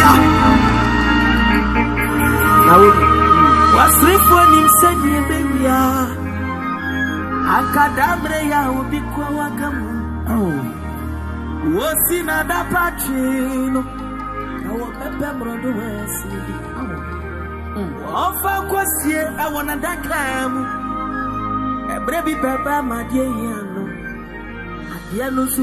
yeah. wasirifoɔ nim sɛdeɛ bɛwia akadammerɛ yɛ a obi kɔ waka mu wosi na dapa twee no na wɔbɛpɛ mmorɔdo wɔ asie bi wɔfa nkɔsie ɛwɔ n'adakaa mu ɛberɛ bi bɛba ama adeɛ hia no adeɛ no nso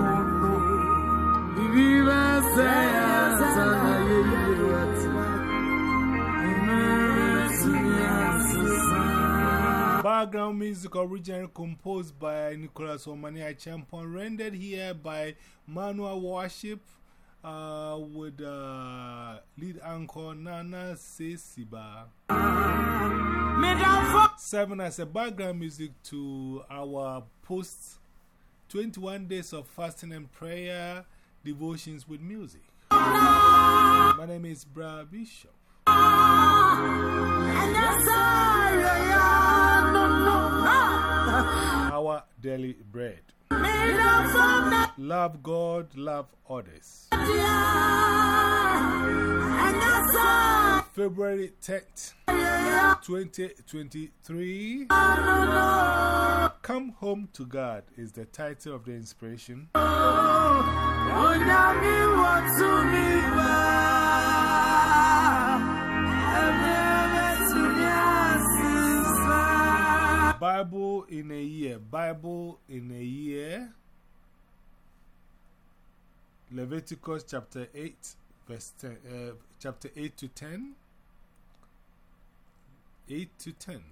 Background music originally composed by Nicholas Omania Champon, rendered here by Manual Worship uh, with uh, lead anchor Nana Sesiba. Seven as a background music to our post 21 days of fasting and prayer devotions with music. My name is Bra Bishop. Our daily bread. Love God, love others. February 10th, 2023. Come Home to God is the title of the inspiration. Bible in a year. Bible in a year. Leviticus chapter 8, verse 10, uh, chapter 8 to 10. 8 to 10.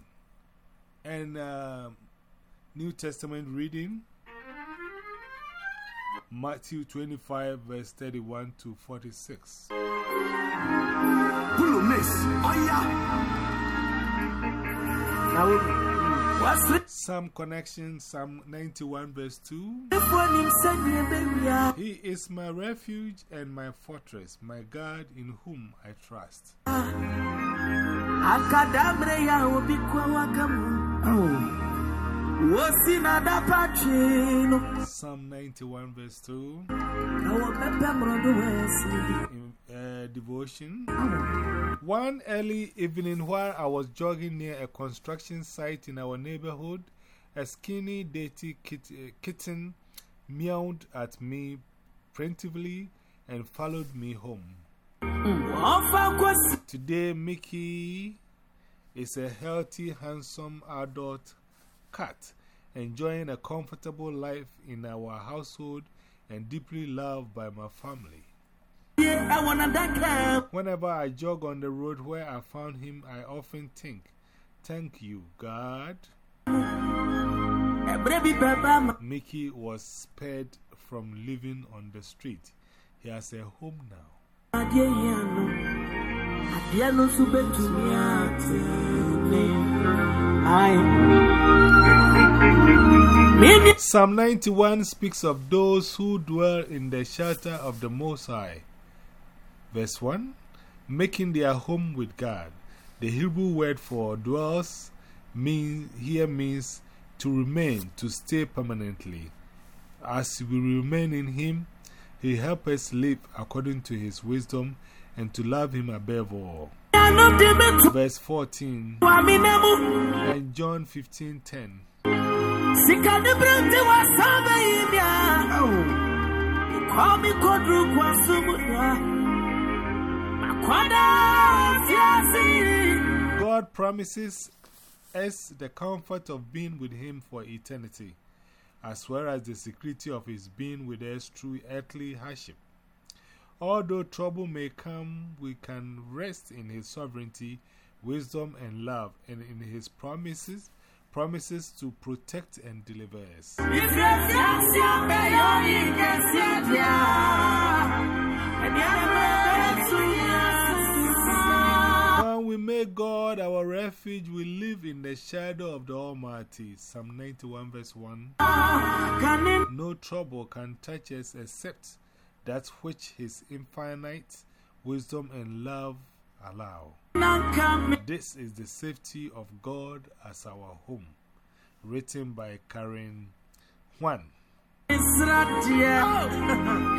And uh, New Testament reading Matthew 25, verse 31 to 46. Pull miss. Oh, yeah. Psalm connection, Psalm 91, verse 2. He is my refuge and my fortress, my God in whom I trust. Psalm 91, verse 2. In, uh, devotion. One early evening while I was jogging near a construction site in our neighborhood, a skinny, dirty kit eh, kitten meowed at me plaintively and followed me home. Today, Mickey is a healthy, handsome adult cat enjoying a comfortable life in our household and deeply loved by my family. Whenever I jog on the road where I found him, I often think, Thank you, God. Mickey was spared from living on the street. He has a home now. Psalm 91 speaks of those who dwell in the shelter of the Most High. Verse 1 Making their home with God. The Hebrew word for dwells mean, here means to remain, to stay permanently. As we remain in Him, He helps us live according to His wisdom and to love Him above all. Verse 14 and John 15 10. God promises us the comfort of being with Him for eternity, as well as the security of His being with us through earthly hardship. Although trouble may come, we can rest in His sovereignty, wisdom, and love, and in His promises, promises to protect and deliver us. When we make God our refuge, we live in the shadow of the Almighty. Psalm 91, verse 1. No trouble can touch us except that which His infinite wisdom and love allow. This is the safety of God as our home. Written by Karen Huang.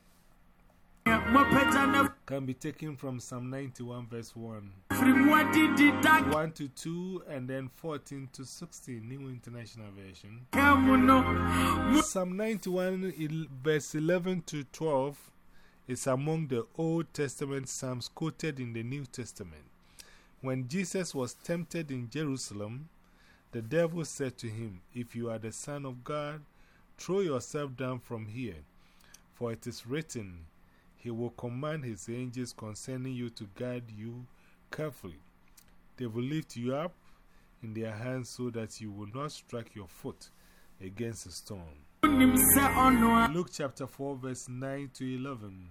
can be taken from Psalm 91, verse 1, 1 to 2, and then 14 to 16, New International Version. Psalm 91, verse 11 to 12, is among the Old Testament Psalms quoted in the New Testament. When Jesus was tempted in Jerusalem, the devil said to him, If you are the Son of God, throw yourself down from here, for it is written, He will command His angels concerning you to guide you carefully. They will lift you up in their hands so that you will not strike your foot against a stone. Luke chapter 4, verse 9 to 11.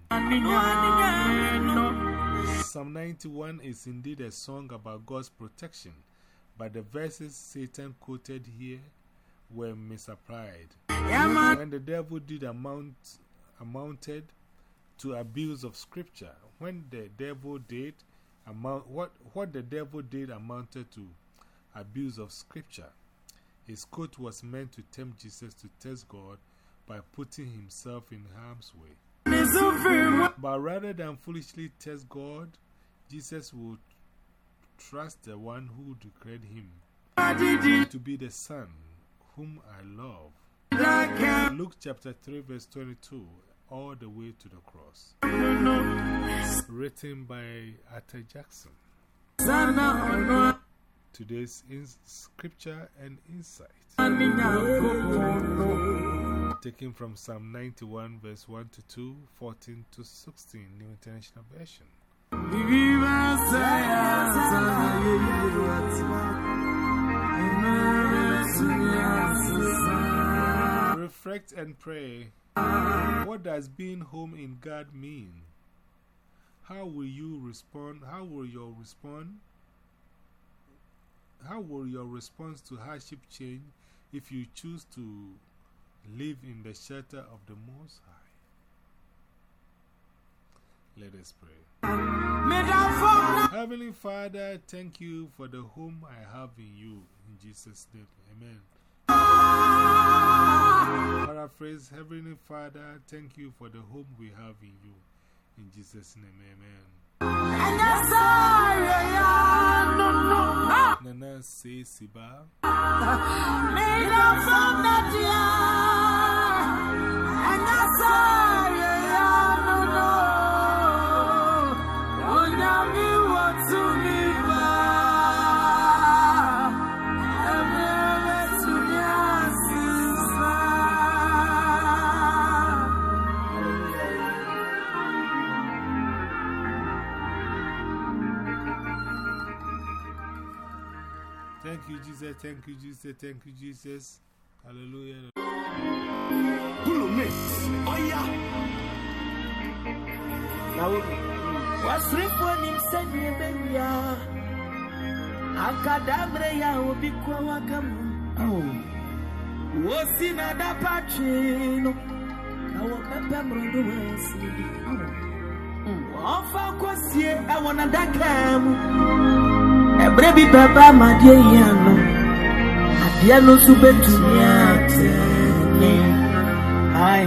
Psalm 91 is indeed a song about God's protection, but the verses Satan quoted here were misapplied. When the devil did amount, amounted to abuse of scripture, when the devil did amount, what, what the devil did amounted to abuse of scripture. His quote was meant to tempt Jesus to test God by putting himself in harm's way. But rather than foolishly test God, Jesus would trust the one who declared him to be the Son whom I love. Luke chapter 3, verse 22, all the way to the cross. Written by Arthur Jackson. Today's scripture and insight. Taken from Psalm 91, verse 1 to 2, 14 to 16, New International Version. Reflect and pray. What does being home in God mean? How will you respond? How will your respond? How will your response to hardship change if you choose to live in the shelter of the Most High? Let us pray. Heavenly Father, thank you for the home I have in you. In Jesus' name, amen. Paraphrase Heavenly Father, thank you for the home we have in you. In Jesus' name, amen. Nana say Siba. Thank you, Jesus. Thank you, Jesus. Hallelujah. wasrifo nim sɛdeɛ bɛwia akadammerɛ yɛ a obi kɔ waka mu wosi na dapa twee no na wɔbɛpɛ mmorodo wɔ asi wɔmfa kɔsie ɛwɔ n'adaka mu ɛberɛ bi bɛba ma adeɛ yia no adeɛ no nso bɛtumi atɛne ai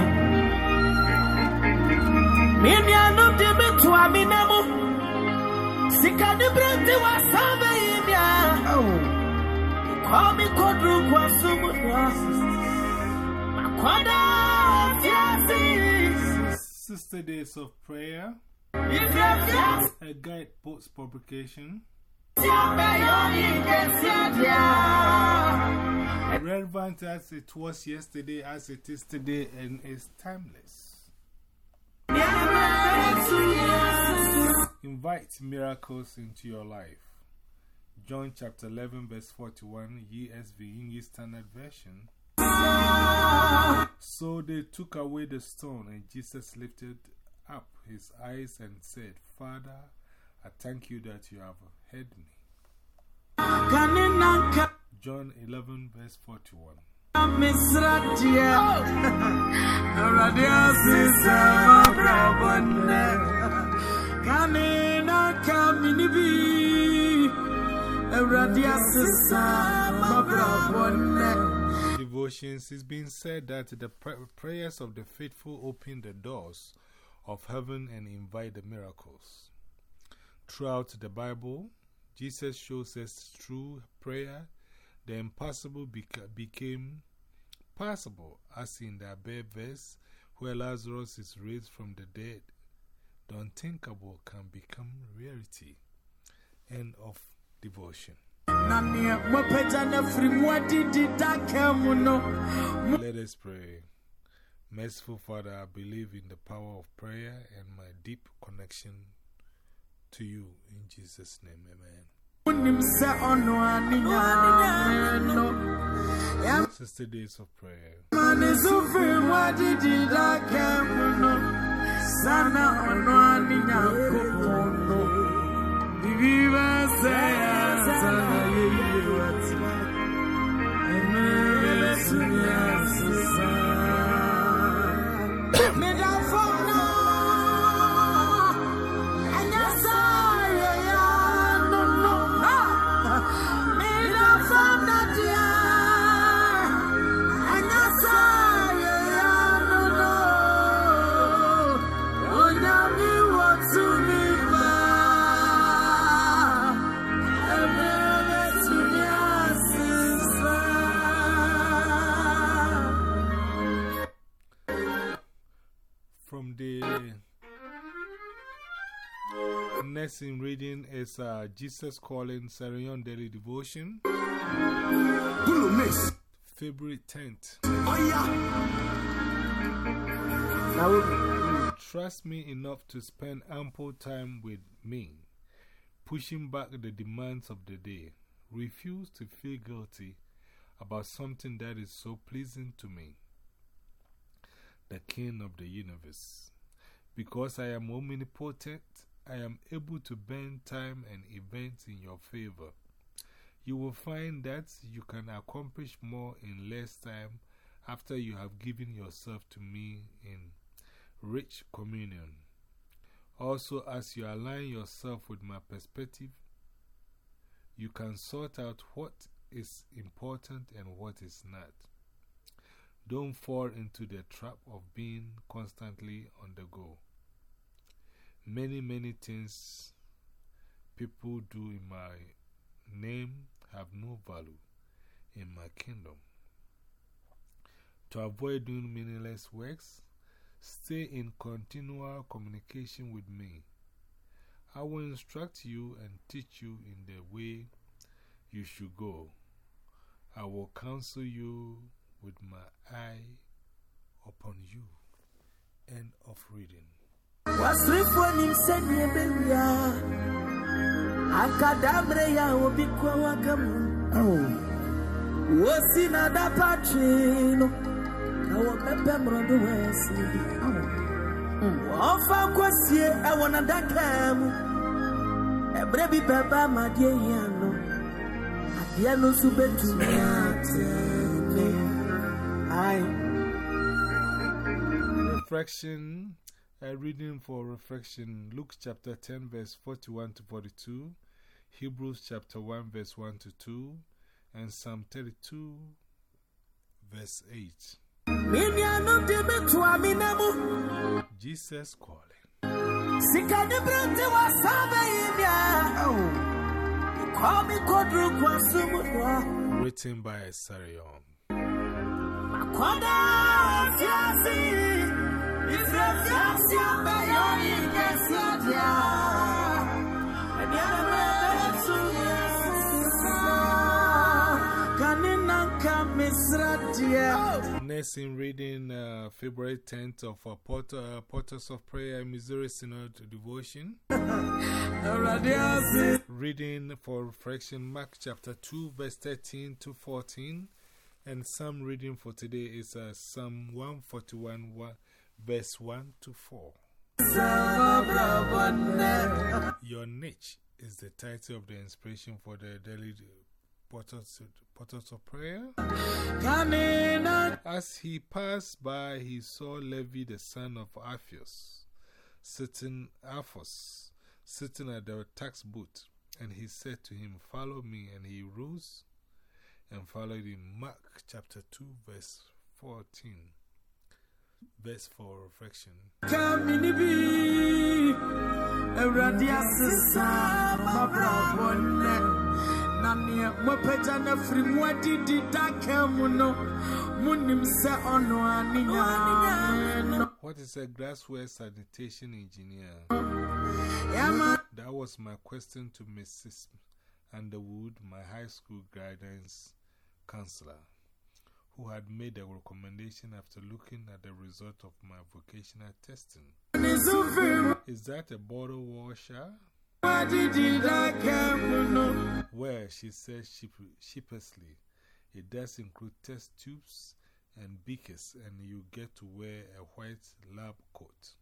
me nuanom de me toa me na mu Sikani brandi wa sabe imya. Kwami kodru kwa sumudwa. Makwada fiasi. 60 Days of Prayer, Ifya fiasi. a guide post publication, Siabe yoni kesiadia. Relevant as it was yesterday, as it is today, and is timeless. Invite miracles into your life. John chapter 11, verse 41, ESV English Standard Version. So they took away the stone, and Jesus lifted up his eyes and said, Father, I thank you that you have John 11, verse 41. misratia. Radia sisa mabrabonne. Kaninanka minibi. Radia sisa mabrabonne. Devotions, it's been said that the prayers of the faithful open the doors of heaven and invite the miracles. Throughout the Bible, Jesus shows us through prayer the impossible beca- became possible, as in the above verse where Lazarus is raised from the dead. The unthinkable can become reality. End of devotion. Let us pray. Merciful Father, I believe in the power of prayer and my deep connection to you. In Jesus' name, amen. 60 days of prayer. Next in reading is uh, Jesus Calling Sarah Young Daily Devotion, February 10th. Trust me enough to spend ample time with me, pushing back the demands of the day. Refuse to feel guilty about something that is so pleasing to me, the King of the universe. Because I am omnipotent, I am able to bend time and events in your favor. You will find that you can accomplish more in less time after you have given yourself to me in rich communion. Also, as you align yourself with my perspective, you can sort out what is important and what is not. Don't fall into the trap of being constantly on the go. Many, many things people do in my name have no value in my kingdom. To avoid doing meaningless works, stay in continual communication with me. I will instruct you and teach you in the way you should go. I will counsel you with my eye upon you. End of reading. Wasifo ni mseni ebewia akadamre ya obi kwa wagamu. Wosi na dapatwino na wɔbɛpɛ mmorɔdo wɔ asi hmm. wɔmfa nkɔsie ɛwɔ n'adaka mu ɛberɛ bi bɛba ama hia no adeɛ no nso bɛtumi atene Reflection, a reading for reflection Luke chapter 10, verse 41 to 42, Hebrews chapter 1, verse 1 to 2, and Psalm 32, verse 8. me nuanom de bɛtoa me na mu Jesus calling. Written by Sarah Young. Next in reading uh, February 10th of uh, Porter, uh, Portals of Prayer, Missouri Synod Devotion. Reading for reflection, Mark chapter 2, verse 13 to 14. And some reading for today is uh, Psalm 141, one, verse 1 to 4. Your niche is the title of the inspiration for the daily portals, of prayer. As he passed by, he saw Levi the son of Alphaeus sitting, Alphas, sitting at the tax booth. And he said to him, Follow me. And he rose and followed him. Mark chapter 2, verse 14. Verse for reflection. What is a grassware sanitation engineer? That was my question to Mrs. Underwood, my high school guidance counselor, who had made a recommendation after looking at the result of my vocational testing. Is that a bottle washer? Well, she said sheep sheepishly, it does include test tubes and beakers, and you get to wear a white lab coat.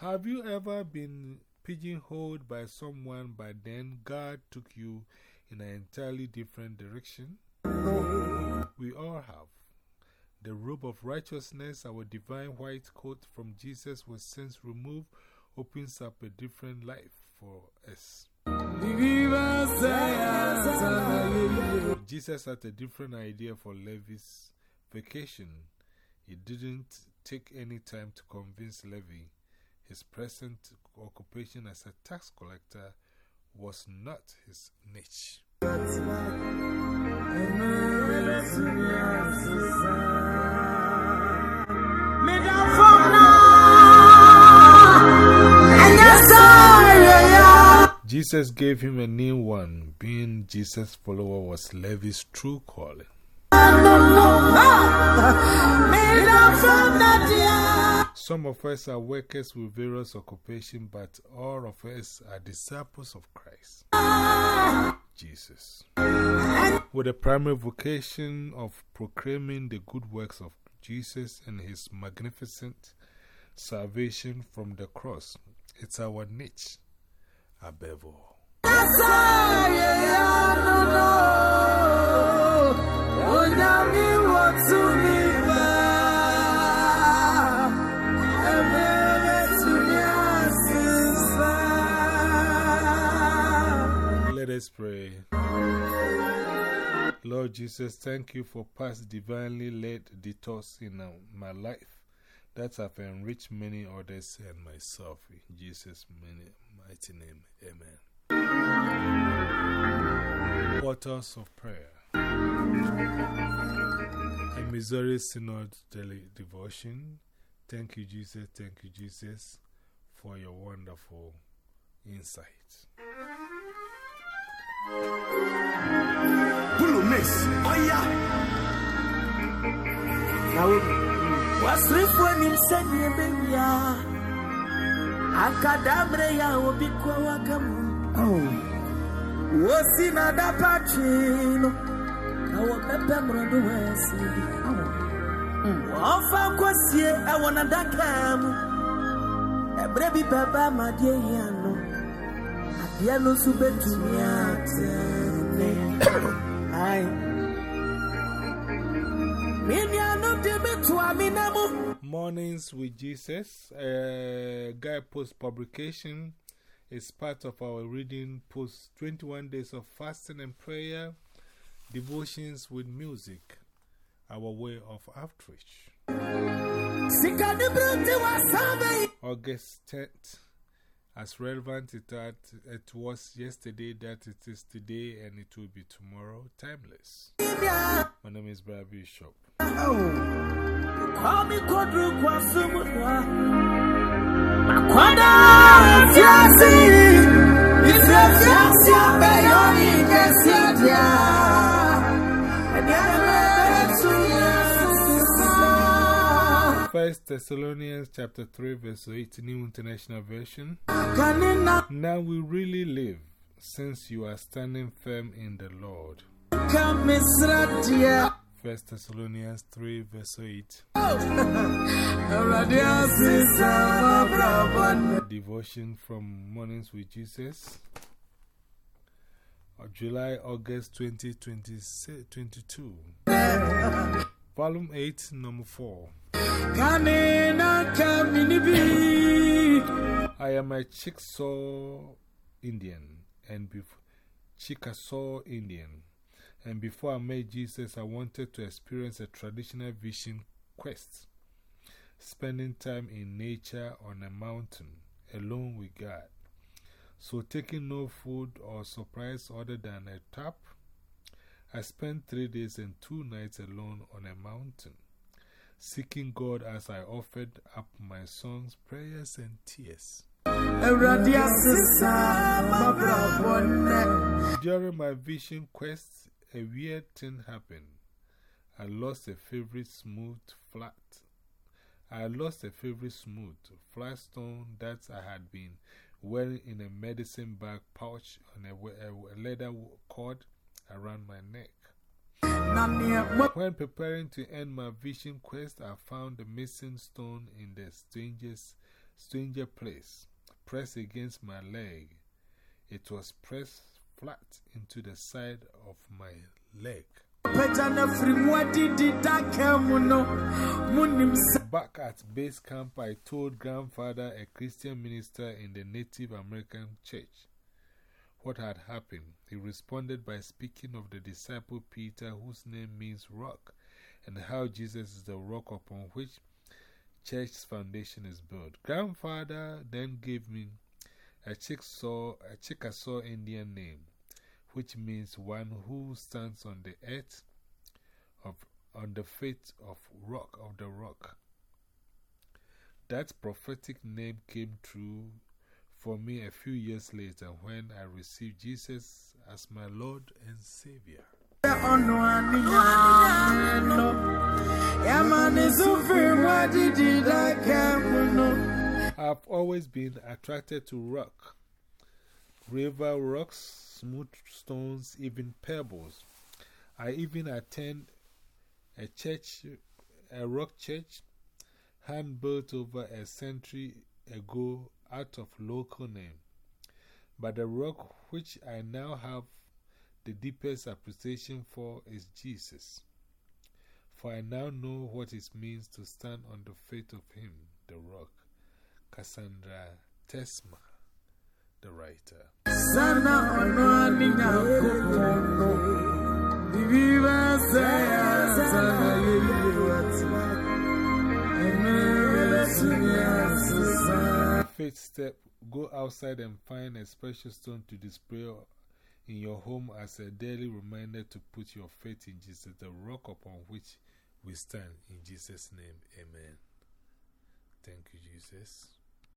Have you ever been pigeonholed by someone, but then God took you in an entirely different direction? We all have. The robe of righteousness, our divine white coat from Jesus, was since removed, opens up a different life for us. Jesus had a different idea for Levi's vacation. He didn't take any time to convince Levi his present occupation as a tax collector was not his niche. Jesus gave him a new one. Being Jesus' follower was Levi's true calling. Ah. Some of us are workers with various occupations, but all of us are disciples of Christ. Jesus. With the primary vocation of proclaiming the good works of Jesus and his magnificent salvation from the cross, it's our niche above all. Let us pray. Lord Jesus, thank you for past divinely led detours in my life that have enriched many others and myself. In Jesus' mighty name, amen. Portals of Prayer. A Missouri Synod Daily Devotion. Thank you, Jesus. Thank you, Jesus, for your wonderful insight. Pull miss. Oh yeah. wasirifu anim sɛdeɛ bɛwia akadammerɛ yɛ a obi kɔ waka mu wosi na dapa twee no na wɔbɛpɛ mmorɔdo wɔ asi bi wɔmfa nkɔsie ɛwɔ n'adaka mu ɛberɛ bi bɛba amadeɛ hia bɛtoa me na mu Mornings with Jesus, uh, Guy Post publication is part of our reading post 21 days of fasting and prayer, devotions with music. our way of outreach. August 10th, as relevant it, that it was yesterday, that it is today, and it will be tomorrow, timeless. My name is Brad Bishop. Kwami 1 Thessalonians chapter 3, verse 8, New International Version. Now we really live, since you are standing firm in the Lord. 1 Thessalonians 3, verse 8. Devotion from Mornings with Jesus. July, August 2022. Volume 8, number 4. I am a Chickasaw Indian and before Chickasaw Indian. And before I met Jesus, I wanted to experience a traditional vision quest, spending time in nature on a mountain, alone with God. So, taking no food or supplies other than a tap, I spent three days and two nights alone on a mountain, seeking God as I offered up my songs, prayers, and tears. During my vision quest, a weird thing happened. I lost a favorite smooth flat. I lost a favorite smooth flat stone that I had been wearing in a medicine bag pouch on a, a leather cord around my neck. When preparing to end my vision quest, I found the missing stone in the strangest, stranger place, pressed against my leg. It was pressed flat into the side of my leg. Back at base camp, I told grandfather, a Christian minister in the Native American church, what had happened. He responded by speaking of the disciple Peter, whose name means rock, and how Jesus is the rock upon which church's foundation is built. Grandfather then gave me a Chickasaw, a Chickasaw Indian name, which means one who stands on the earth of on the faith of rock of the rock. That prophetic name came true for me a few years later when I received Jesus as my Lord and Savior. I've always been attracted to rock. River rocks, smooth stones, even pebbles. I even attend a church, a rock church, hand built over a century ago out of local name. But the rock which I now have the deepest appreciation for is Jesus. For I now know what it means to stand on the faith of Him, the rock. Cassandra Tiersma, the writer. Faith step Go outside and find a special stone to display in your home as a daily reminder to put your faith in Jesus, the rock upon which we stand. In Jesus' name, amen. Thank you, Jesus.